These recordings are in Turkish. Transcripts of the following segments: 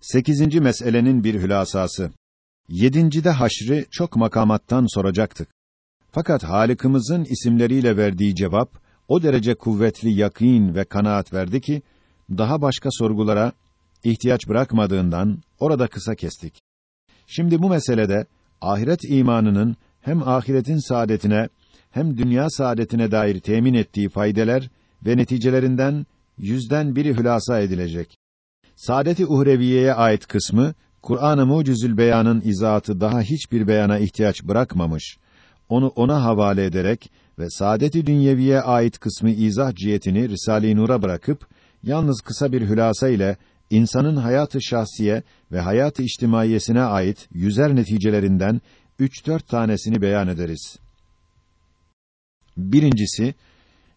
Sekizinci meselenin bir hülasası. Yedincide haşrı çok makamattan soracaktık. Fakat Halık'ımızın isimleriyle verdiği cevap, o derece kuvvetli yakîn ve kanaat verdi ki, daha başka sorgulara ihtiyaç bırakmadığından orada kısa kestik. Şimdi bu meselede ahiret imanının hem ahiretin saadetine hem dünya saadetine dair temin ettiği faydeler ve neticelerinden yüzden biri hülasa edilecek. Saadet-i uhreviyeye ait kısmı Kur'an-ı Mucizül Beyan'ın izahatı daha hiçbir beyana ihtiyaç bırakmamış. Onu ona havale ederek ve saadet-i dünyeviye ait kısmı izah cihetini Risale-i Nur'a bırakıp yalnız kısa bir hülasa ile insanın hayatı şahsiye ve hayatı içtimaiyesine ait yüzer neticelerinden üç dört tanesini beyan ederiz. Birincisi,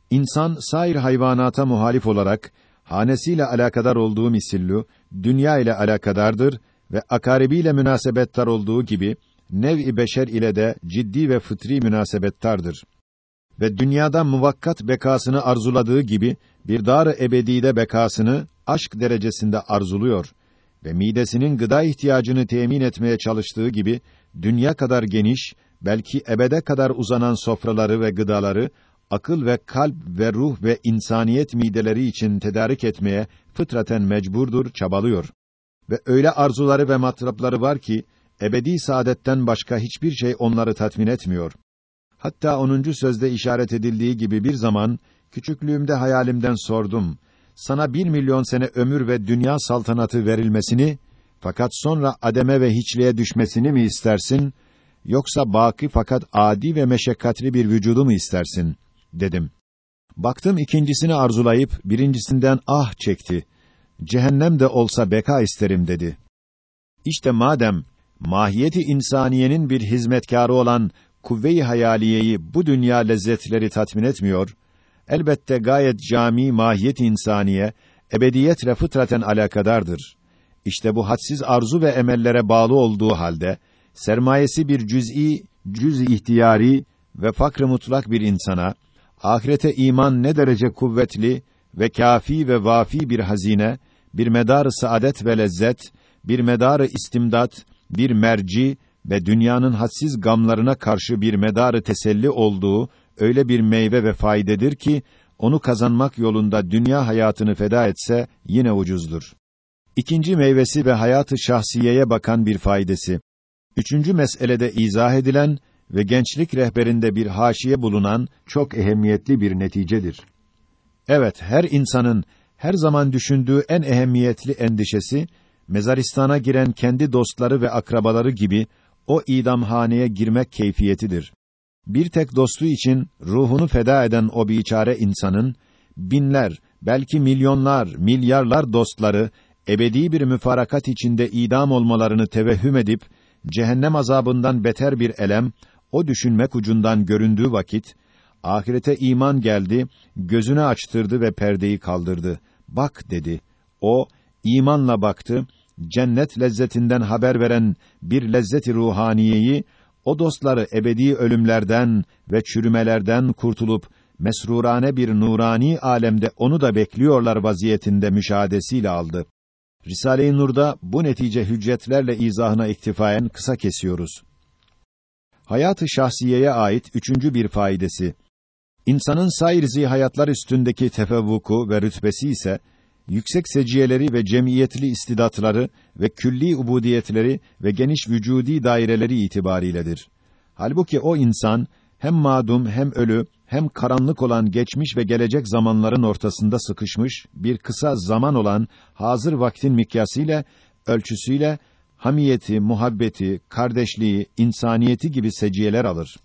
insan sair hayvanata muhalif olarak hanesiyle alakadar olduğu misillu dünya ile alakadardır ve akaribiyle münasebettar olduğu gibi nev-i beşer ile de ciddi ve fıtri münasebettardır. Ve dünyada muvakkat bekasını arzuladığı gibi bir dar-ı ebedide bekasını aşk derecesinde arzuluyor ve midesinin gıda ihtiyacını temin etmeye çalıştığı gibi dünya kadar geniş, belki ebede kadar uzanan sofraları ve gıdaları akıl ve kalp ve ruh ve insaniyet mideleri için tedarik etmeye fıtraten mecburdur, çabalıyor. Ve öyle arzuları ve matrapları var ki ebedi saadetten başka hiçbir şey onları tatmin etmiyor. Hatta 10. sözde işaret edildiği gibi bir zaman küçüklüğümde hayalimden sordum. Sana bir milyon sene ömür ve dünya saltanatı verilmesini fakat sonra ademe ve hiçliğe düşmesini mi istersin yoksa baki fakat adi ve meşakkatli bir vücudu mu istersin dedim. Baktım ikincisini arzulayıp birincisinden ah çekti. Cehennem de olsa beka isterim dedi. İşte madem mahiyeti insaniyenin bir hizmetkarı olan kuvve-i hayaliyeyi bu dünya lezzetleri tatmin etmiyor, elbette gayet cami mahiyet insaniye ebediyetle fıtraten alakadardır. İşte bu hadsiz arzu ve emellere bağlı olduğu halde sermayesi bir cüz'i, cüz ihtiyari ve fakr mutlak bir insana ahirete iman ne derece kuvvetli ve kafi ve vafi bir hazine, bir medar saadet ve lezzet, bir medar istimdat, bir merci ve dünyanın hadsiz gamlarına karşı bir medarı teselli olduğu öyle bir meyve ve faydedir ki onu kazanmak yolunda dünya hayatını feda etse yine ucuzdur. İkinci meyvesi ve hayatı şahsiyeye bakan bir faydası. Üçüncü meselede izah edilen ve gençlik rehberinde bir haşiye bulunan çok ehemmiyetli bir neticedir. Evet, her insanın her zaman düşündüğü en ehemmiyetli endişesi mezaristana giren kendi dostları ve akrabaları gibi o idamhaneye girmek keyfiyetidir. Bir tek dostu için ruhunu feda eden o biçare insanın binler, belki milyonlar, milyarlar dostları ebedi bir müfarakat içinde idam olmalarını tevehhüm edip cehennem azabından beter bir elem o düşünmek ucundan göründüğü vakit ahirete iman geldi, gözünü açtırdı ve perdeyi kaldırdı. Bak dedi. O imanla baktı cennet lezzetinden haber veren bir lezzeti ruhaniyeyi o dostları ebedi ölümlerden ve çürümelerden kurtulup mesrurane bir nurani alemde onu da bekliyorlar vaziyetinde müşahadesiyle aldı. Risale-i Nur'da bu netice hüccetlerle izahına iktifaen kısa kesiyoruz. Hayatı şahsiyeye ait üçüncü bir faydası. İnsanın sair hayatlar üstündeki tefevvuku ve rütbesi ise yüksek seciyeleri ve cemiyetli istidatları ve külli ubudiyetleri ve geniş vücudi daireleri itibariyledir. Halbuki o insan hem madum hem ölü hem karanlık olan geçmiş ve gelecek zamanların ortasında sıkışmış bir kısa zaman olan hazır vaktin mikyasıyla ölçüsüyle hamiyeti, muhabbeti, kardeşliği, insaniyeti gibi seciyeler alır.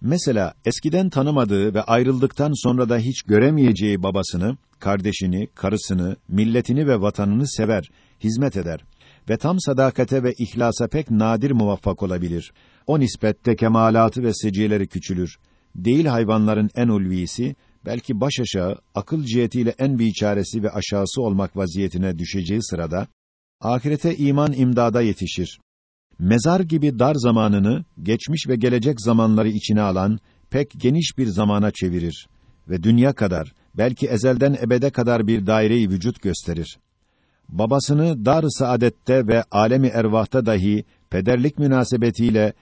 Mesela eskiden tanımadığı ve ayrıldıktan sonra da hiç göremeyeceği babasını, kardeşini, karısını, milletini ve vatanını sever, hizmet eder ve tam sadakate ve ihlasa pek nadir muvaffak olabilir. O nispette kemalatı ve seciyeleri küçülür. Değil hayvanların en ulvisi, belki baş aşağı, akıl cihetiyle en biçaresi ve aşağısı olmak vaziyetine düşeceği sırada, ahirete iman imdada yetişir mezar gibi dar zamanını geçmiş ve gelecek zamanları içine alan pek geniş bir zamana çevirir ve dünya kadar belki ezelden ebede kadar bir daireyi vücut gösterir. babasını dar-ı saadette ve alemi ervahta dahi pederlik münasebetiyle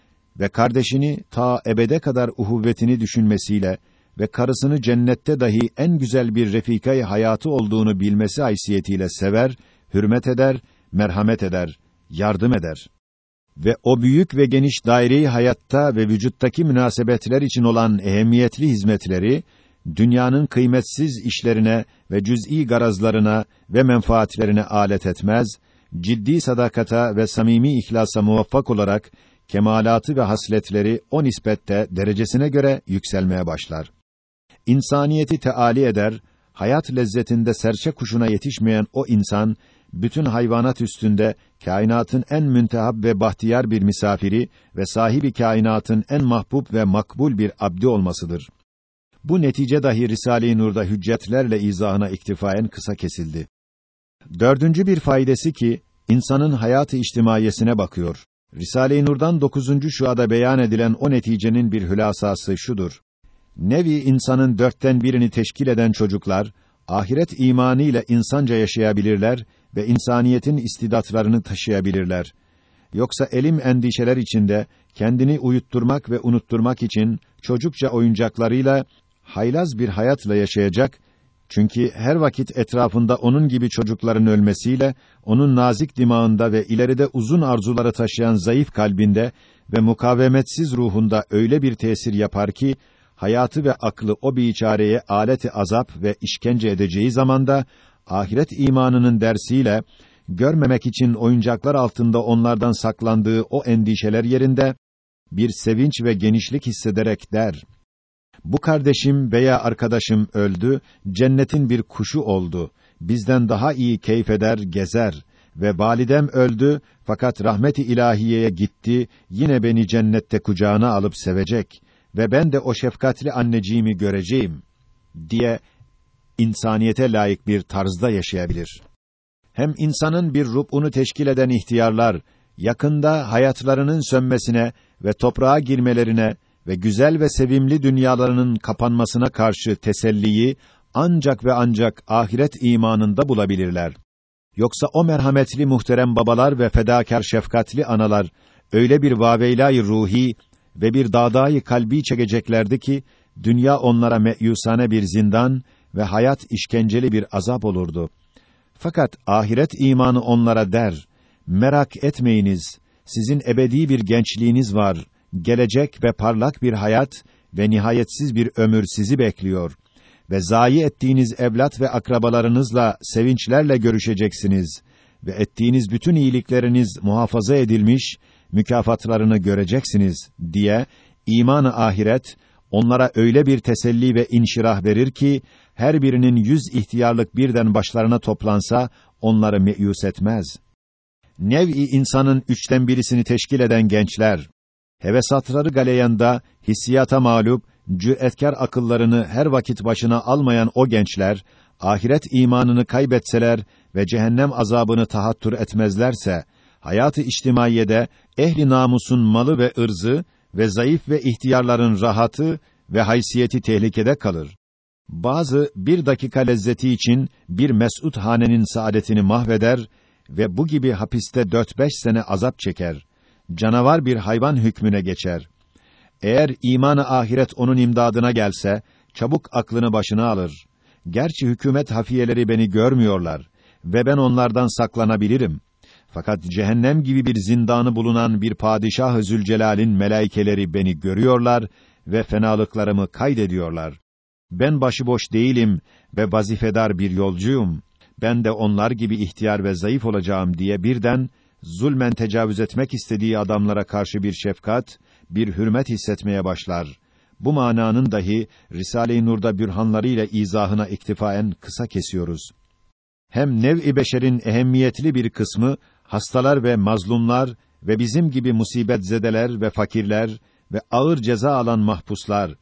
ve kardeşini ta ebede kadar uhuvvetini düşünmesiyle ve karısını cennette dahi en güzel bir refikayı hayatı olduğunu bilmesi haysiyetiyle sever, hürmet eder, merhamet eder, yardım eder. Ve o büyük ve geniş daireyi hayatta ve vücuttaki münasebetler için olan ehemmiyetli hizmetleri dünyanın kıymetsiz işlerine ve cüz'i garazlarına ve menfaatlerine alet etmez, ciddi sadakata ve samimi ihlasa muvaffak olarak kemalatı ve hasletleri o nispette derecesine göre yükselmeye başlar. İnsaniyeti teali eder, hayat lezzetinde serçe kuşuna yetişmeyen o insan bütün hayvanat üstünde kainatın en müntehab ve bahtiyar bir misafiri ve sahibi kainatın en mahbub ve makbul bir abdi olmasıdır. Bu netice dahi Risale-i Nur'da hüccetlerle izahına iktifaen kısa kesildi. Dördüncü bir faydası ki insanın hayatı içtimaiyesine bakıyor. Risale-i Nur'dan dokuzuncu şuada beyan edilen o neticenin bir hülasası şudur. Nevi insanın dörtten birini teşkil eden çocuklar, ahiret imanı ile insanca yaşayabilirler ve insaniyetin istidatlarını taşıyabilirler. Yoksa elim endişeler içinde kendini uyutturmak ve unutturmak için çocukça oyuncaklarıyla haylaz bir hayatla yaşayacak. Çünkü her vakit etrafında onun gibi çocukların ölmesiyle onun nazik dimağında ve ileride uzun arzuları taşıyan zayıf kalbinde ve mukavemetsiz ruhunda öyle bir tesir yapar ki hayatı ve aklı o biçareye aleti azap ve işkence edeceği zamanda ahiret imanının dersiyle görmemek için oyuncaklar altında onlardan saklandığı o endişeler yerinde bir sevinç ve genişlik hissederek der: Bu kardeşim veya arkadaşım öldü, cennetin bir kuşu oldu. Bizden daha iyi keyif eder, gezer. Ve validem öldü fakat rahmeti ilahiyeye gitti, yine beni cennette kucağına alıp sevecek. Ve ben de o şefkatli anneciğimi göreceğim. diye insaniyete layık bir tarzda yaşayabilir. Hem insanın bir rub'unu teşkil eden ihtiyarlar yakında hayatlarının sönmesine ve toprağa girmelerine ve güzel ve sevimli dünyalarının kapanmasına karşı teselliyi ancak ve ancak ahiret imanında bulabilirler. Yoksa o merhametli muhterem babalar ve fedakar şefkatli analar öyle bir vaveylâ ruhi ve bir dağdayı kalbi çekeceklerdi ki dünya onlara meyusane bir zindan ve hayat işkenceli bir azap olurdu. Fakat ahiret imanı onlara der: Merak etmeyiniz. Sizin ebedi bir gençliğiniz var. Gelecek ve parlak bir hayat ve nihayetsiz bir ömür sizi bekliyor ve zayi ettiğiniz evlat ve akrabalarınızla sevinçlerle görüşeceksiniz ve ettiğiniz bütün iyilikleriniz muhafaza edilmiş, mükafatlarını göreceksiniz diye imanı ahiret onlara öyle bir teselli ve inşirah verir ki her birinin yüz ihtiyarlık birden başlarına toplansa onları meyus etmez. Nev'i insanın üçten birisini teşkil eden gençler, hevesatları galeyanda hissiyata mağlup, cüretkar akıllarını her vakit başına almayan o gençler, ahiret imanını kaybetseler ve cehennem azabını tahattür etmezlerse, hayatı içtimaiyede ehli namusun malı ve ırzı ve zayıf ve ihtiyarların rahatı ve haysiyeti tehlikede kalır. Bazı bir dakika lezzeti için bir mes'ud hanenin saadetini mahveder ve bu gibi hapiste dört beş sene azap çeker. Canavar bir hayvan hükmüne geçer. Eğer imanı ahiret onun imdadına gelse, çabuk aklını başına alır. Gerçi hükümet hafiyeleri beni görmüyorlar ve ben onlardan saklanabilirim. Fakat cehennem gibi bir zindanı bulunan bir padişah Zülcelal'in melaikeleri beni görüyorlar ve fenalıklarımı kaydediyorlar. Ben başıboş değilim ve vazifedar bir yolcuyum. Ben de onlar gibi ihtiyar ve zayıf olacağım diye birden zulmen tecavüz etmek istediği adamlara karşı bir şefkat, bir hürmet hissetmeye başlar. Bu mananın dahi Risale-i Nur'da bürhanlarıyla izahına iktifaen kısa kesiyoruz. Hem nev-i beşerin ehemmiyetli bir kısmı hastalar ve mazlumlar ve bizim gibi musibet zedeler ve fakirler ve ağır ceza alan mahpuslar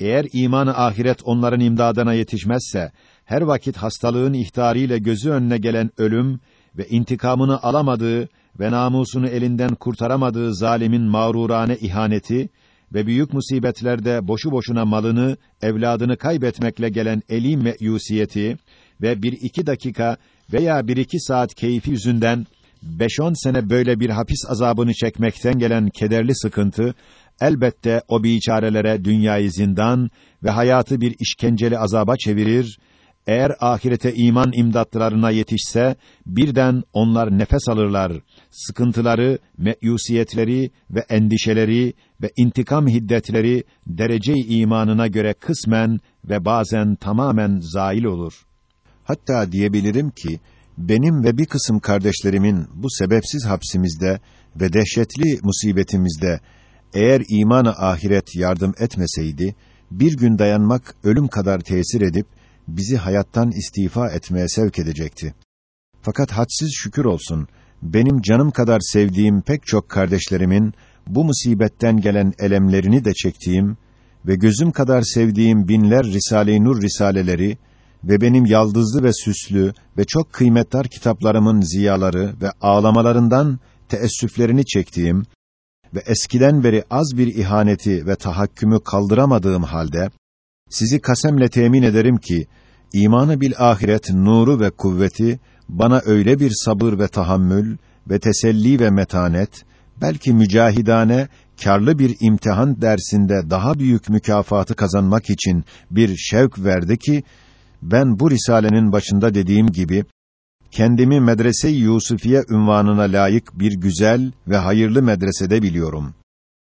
eğer imanı ahiret onların imdadına yetişmezse her vakit hastalığın ihtariyle gözü önüne gelen ölüm ve intikamını alamadığı ve namusunu elinden kurtaramadığı zalimin mağrurane ihaneti ve büyük musibetlerde boşu boşuna malını, evladını kaybetmekle gelen elim meyusiyeti ve bir iki dakika veya bir iki saat keyfi yüzünden beş on sene böyle bir hapis azabını çekmekten gelen kederli sıkıntı, elbette o biçarelere dünyayı zindan ve hayatı bir işkenceli azaba çevirir, eğer ahirete iman imdatlarına yetişse, birden onlar nefes alırlar, sıkıntıları, meyusiyetleri ve endişeleri ve intikam hiddetleri derece-i imanına göre kısmen ve bazen tamamen zail olur. Hatta diyebilirim ki, benim ve bir kısım kardeşlerimin bu sebepsiz hapsimizde ve dehşetli musibetimizde eğer imanı ahiret yardım etmeseydi, bir gün dayanmak ölüm kadar tesir edip bizi hayattan istifa etmeye sevk edecekti. Fakat hadsiz şükür olsun, benim canım kadar sevdiğim pek çok kardeşlerimin bu musibetten gelen elemlerini de çektiğim ve gözüm kadar sevdiğim binler Risale-i Nur risaleleri ve benim yaldızlı ve süslü ve çok kıymetli kitaplarımın ziyaları ve ağlamalarından teessüflerini çektiğim ve eskiden beri az bir ihaneti ve tahakkümü kaldıramadığım halde sizi kasemle temin ederim ki imanı bil ahiret nuru ve kuvveti bana öyle bir sabır ve tahammül ve teselli ve metanet belki mücahidane karlı bir imtihan dersinde daha büyük mükafatı kazanmak için bir şevk verdi ki ben bu risalenin başında dediğim gibi kendimi medrese-i Yusufiye ünvanına layık bir güzel ve hayırlı medresede biliyorum.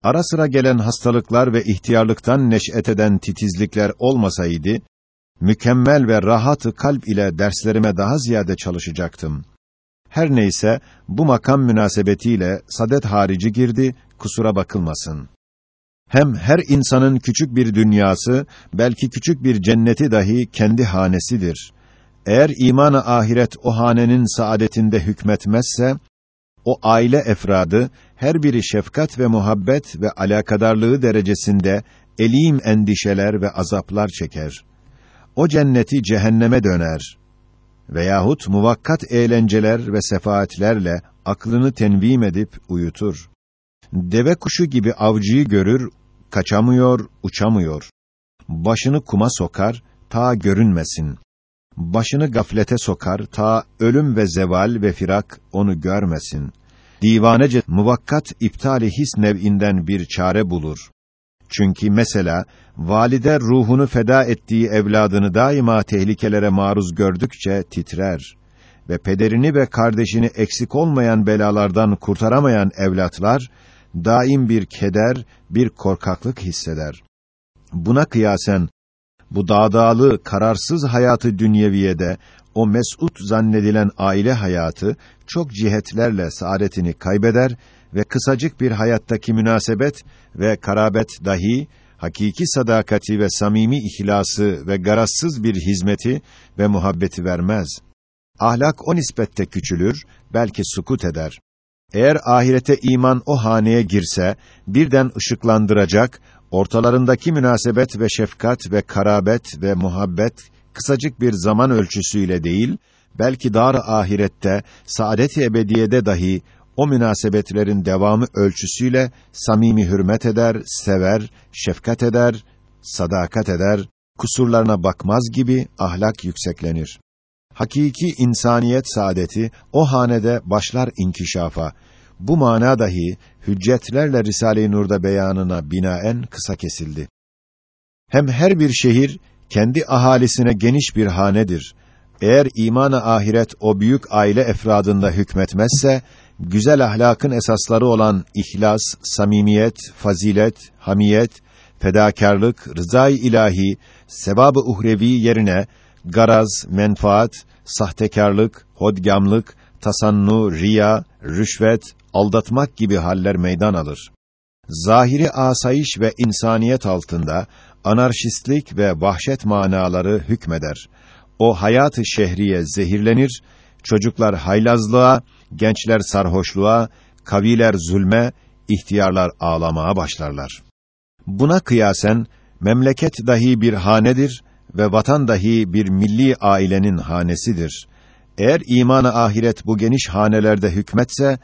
Ara sıra gelen hastalıklar ve ihtiyarlıktan neş'et eden titizlikler olmasaydı, mükemmel ve rahatı kalp ile derslerime daha ziyade çalışacaktım. Her neyse, bu makam münasebetiyle sadet harici girdi, kusura bakılmasın. Hem her insanın küçük bir dünyası, belki küçük bir cenneti dahi kendi hanesidir. Eğer imanı ahiret o hanenin saadetinde hükmetmezse, o aile efradı, her biri şefkat ve muhabbet ve alakadarlığı derecesinde elim endişeler ve azaplar çeker. O cenneti cehenneme döner. Veyahut muvakkat eğlenceler ve sefaatlerle aklını tenvim edip uyutur. Deve kuşu gibi avcıyı görür, kaçamıyor, uçamıyor. Başını kuma sokar, ta görünmesin. Başını gaflete sokar, ta ölüm ve zeval ve firak onu görmesin. Divanece muvakkat iptali his nev'inden bir çare bulur. Çünkü mesela valide ruhunu feda ettiği evladını daima tehlikelere maruz gördükçe titrer ve pederini ve kardeşini eksik olmayan belalardan kurtaramayan evlatlar daim bir keder, bir korkaklık hisseder. Buna kıyasen bu dağdağlı, kararsız hayatı dünyeviyede o mesut zannedilen aile hayatı çok cihetlerle saadetini kaybeder ve kısacık bir hayattaki münasebet ve karabet dahi hakiki sadakati ve samimi ihlası ve garazsız bir hizmeti ve muhabbeti vermez. Ahlak o nispette küçülür, belki sukut eder. Eğer ahirete iman o haneye girse, birden ışıklandıracak, ortalarındaki münasebet ve şefkat ve karabet ve muhabbet, kısacık bir zaman ölçüsüyle değil, belki dar ahirette, saadet-i ebediyede dahi o münasebetlerin devamı ölçüsüyle samimi hürmet eder, sever, şefkat eder, sadakat eder, kusurlarına bakmaz gibi ahlak yükseklenir. Hakiki insaniyet saadeti o hanede başlar inkişafa. Bu mana dahi hüccetlerle Risale-i Nur'da beyanına binaen kısa kesildi. Hem her bir şehir kendi ahalisine geniş bir hanedir. Eğer imana ahiret o büyük aile efradında hükmetmezse güzel ahlakın esasları olan ihlas, samimiyet, fazilet, hamiyet, fedakarlık, rızay ilahi, sevabı uhrevi yerine garaz, menfaat, sahtekarlık, hodgamlık, tasannu, riya, rüşvet, aldatmak gibi haller meydan alır. Zahiri asayiş ve insaniyet altında anarşistlik ve vahşet manaları hükmeder. O hayatı şehriye zehirlenir, çocuklar haylazlığa, gençler sarhoşluğa, kaviler zulme, ihtiyarlar ağlamaya başlarlar. Buna kıyasen memleket dahi bir hanedir ve vatan dahi bir milli ailenin hanesidir. Eğer imanı ahiret bu geniş hanelerde hükmetse,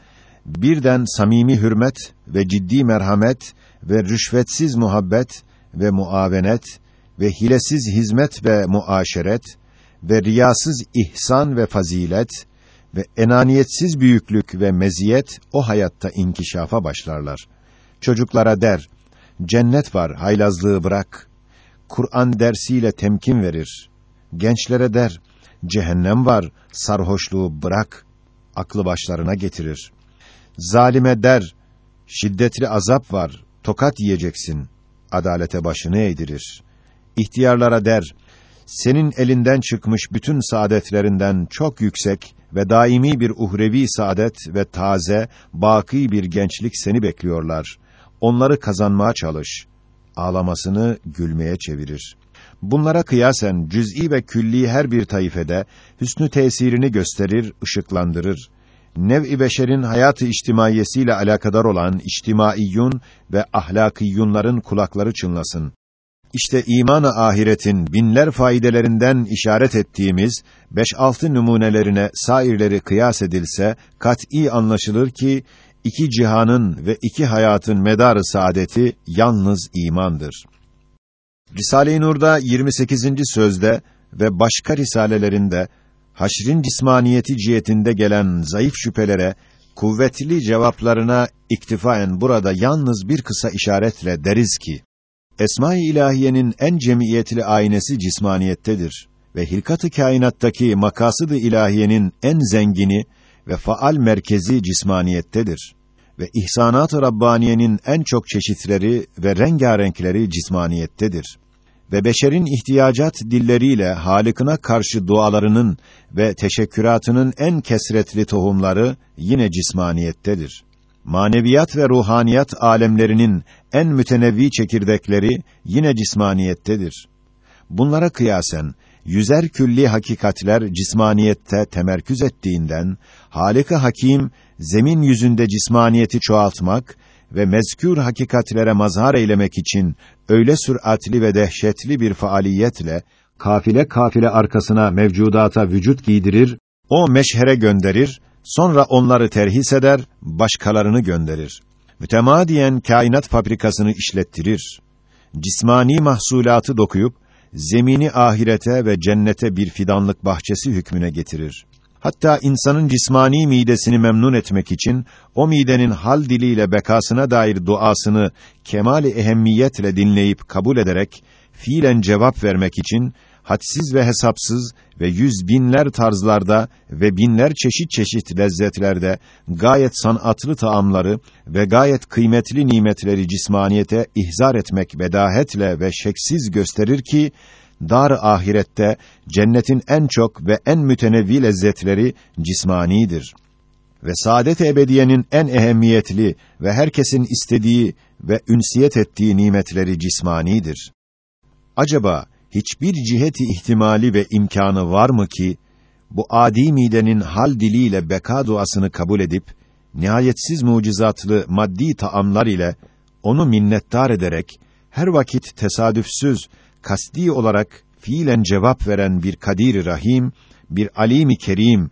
birden samimi hürmet ve ciddi merhamet ve rüşvetsiz muhabbet ve muavenet ve hilesiz hizmet ve muaşeret ve riyasız ihsan ve fazilet ve enaniyetsiz büyüklük ve meziyet o hayatta inkişafa başlarlar. Çocuklara der, cennet var, haylazlığı bırak. Kur'an dersiyle temkin verir. Gençlere der, cehennem var, sarhoşluğu bırak. Aklı başlarına getirir. Zalime der, şiddetli azap var, tokat yiyeceksin. Adalete başını eğdirir. İhtiyarlara der, senin elinden çıkmış bütün saadetlerinden çok yüksek ve daimi bir uhrevi saadet ve taze, baki bir gençlik seni bekliyorlar. Onları kazanmaya çalış. Ağlamasını gülmeye çevirir. Bunlara kıyasen cüz'i ve külli her bir taifede hüsnü tesirini gösterir, ışıklandırır. Nev-i beşerin hayatı içtimaiyesiyle alakadar olan içtimaiyyun ve ahlakiyyunların kulakları çınlasın. İşte imanı ahiretin binler faydelerinden işaret ettiğimiz beş altı numunelerine sairleri kıyas edilse kat'î anlaşılır ki iki cihanın ve iki hayatın medarı saadeti yalnız imandır. Risale-i Nur'da 28. sözde ve başka risalelerinde haşrin cismaniyeti cihetinde gelen zayıf şüphelere kuvvetli cevaplarına iktifaen burada yalnız bir kısa işaretle deriz ki Esma-i İlahiyenin en cemiyetli aynesi cismaniyettedir ve hilkat-ı kainattaki makasıd-ı ilahiyenin en zengini ve faal merkezi cismaniyettedir ve ihsanat-ı rabbaniyenin en çok çeşitleri ve rengarenkleri cismaniyettedir ve beşerin ihtiyacat dilleriyle Halık'ına karşı dualarının ve teşekküratının en kesretli tohumları yine cismaniyettedir. Maneviyat ve ruhaniyat alemlerinin en mütenevvi çekirdekleri yine cismaniyettedir. Bunlara kıyasen yüzer külli hakikatler cismaniyette temerküz ettiğinden Halik-i Hakim zemin yüzünde cismaniyeti çoğaltmak ve mezkür hakikatlere mazhar eylemek için öyle süratli ve dehşetli bir faaliyetle kafile kafile arkasına mevcudata vücut giydirir, o meşhere gönderir, sonra onları terhis eder, başkalarını gönderir. Mütemadiyen kainat fabrikasını işlettirir. Cismani mahsulatı dokuyup zemini ahirete ve cennete bir fidanlık bahçesi hükmüne getirir. Hatta insanın cismani midesini memnun etmek için o midenin hal diliyle bekasına dair duasını kemali ehemmiyetle dinleyip kabul ederek fiilen cevap vermek için hadsiz ve hesapsız ve yüz binler tarzlarda ve binler çeşit çeşit lezzetlerde gayet sanatlı taamları ve gayet kıymetli nimetleri cismaniyete ihzar etmek bedahetle ve şeksiz gösterir ki dar ahirette cennetin en çok ve en mütenevvi lezzetleri cismanidir. Ve saadet ebediyenin en ehemmiyetli ve herkesin istediği ve ünsiyet ettiği nimetleri cismanidir. Acaba hiçbir ciheti ihtimali ve imkanı var mı ki bu adi midenin hal diliyle beka duasını kabul edip nihayetsiz mucizatlı maddi taamlar ile onu minnettar ederek her vakit tesadüfsüz kasti olarak fiilen cevap veren bir Kadir Rahim, bir Alim-i Kerim,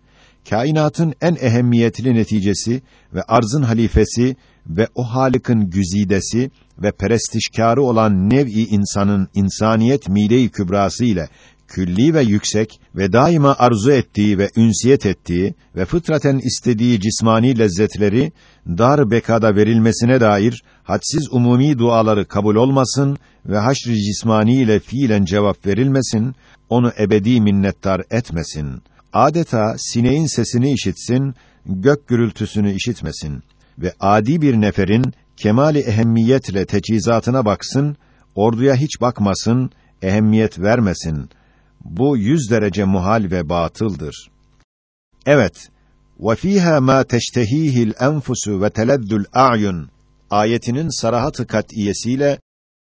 kainatın en ehemmiyetli neticesi ve arzın halifesi ve o Halık'ın güzidesi ve perestişkarı olan nev'i insanın insaniyet mide-i kübrası ile külli ve yüksek ve daima arzu ettiği ve ünsiyet ettiği ve fıtraten istediği cismani lezzetleri dar bekada verilmesine dair hadsiz umumi duaları kabul olmasın ve haşr-ı cismani ile fiilen cevap verilmesin, onu ebedi minnettar etmesin. Adeta sineğin sesini işitsin, gök gürültüsünü işitmesin ve adi bir neferin kemali ehemmiyetle teçhizatına baksın, orduya hiç bakmasın, ehemmiyet vermesin. Bu yüz derece muhal ve batıldır. Evet, وَفِيهَا مَا تَشْتَه۪يهِ الْاَنْفُسُ وَتَلَذُّ الْاَعْيُنُ ayetinin sarahat-ı kat'iyesiyle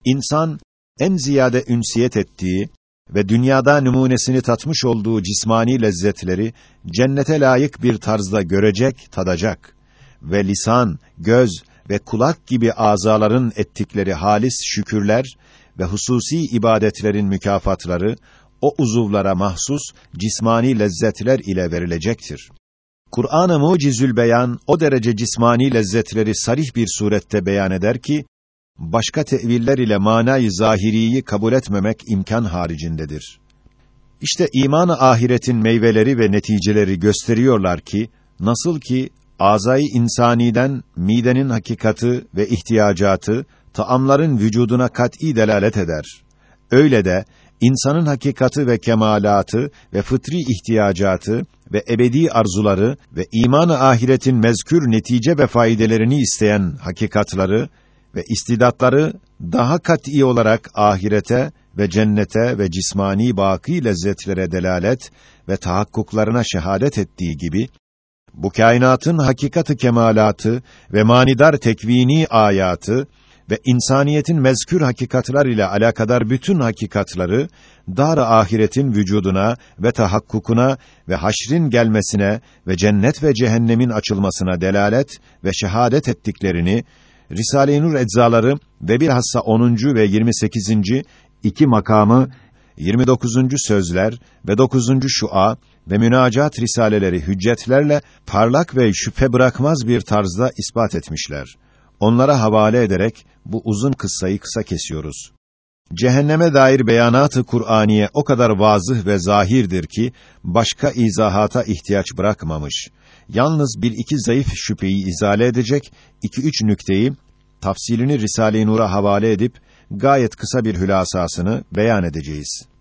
insan en ziyade ünsiyet ettiği ve dünyada numunesini tatmış olduğu cismani lezzetleri cennete layık bir tarzda görecek, tadacak ve lisan, göz ve kulak gibi azaların ettikleri halis şükürler ve hususi ibadetlerin mükafatları o uzuvlara mahsus cismani lezzetler ile verilecektir. Kur'an-ı Mucizül Beyan o derece cismani lezzetleri sarih bir surette beyan eder ki başka teviller ile manayı zahiriyi kabul etmemek imkan haricindedir. İşte iman-ı ahiretin meyveleri ve neticeleri gösteriyorlar ki nasıl ki azayı insaniden midenin hakikati ve ihtiyacatı taamların vücuduna kat'î delalet eder. Öyle de insanın hakikati ve kemalatı ve fıtri ihtiyacatı ve ebedi arzuları ve iman-ı ahiretin mezkür netice ve faydelerini isteyen hakikatları ve istidatları daha kat'î olarak ahirete ve cennete ve cismani baki lezzetlere delalet ve tahakkuklarına şehadet ettiği gibi bu kainatın hakikati kemalatı ve manidar tekvini ayatı ve insaniyetin mezkür hakikatlar ile alakadar bütün hakikatları dar ahiretin vücuduna ve tahakkukuna ve haşrin gelmesine ve cennet ve cehennemin açılmasına delalet ve şehadet ettiklerini Risale-i Nur eczaları ve bilhassa 10. ve 28. iki makamı 29. sözler ve 9. şua ve münacat risaleleri hüccetlerle parlak ve şüphe bırakmaz bir tarzda ispat etmişler. Onlara havale ederek bu uzun kıssayı kısa kesiyoruz. Cehenneme dair beyanatı Kur'aniye o kadar vazıh ve zahirdir ki başka izahata ihtiyaç bırakmamış. Yalnız bir iki zayıf şüpheyi izale edecek iki üç nükteyi tafsilini Risale-i Nur'a havale edip gayet kısa bir hülasasını beyan edeceğiz.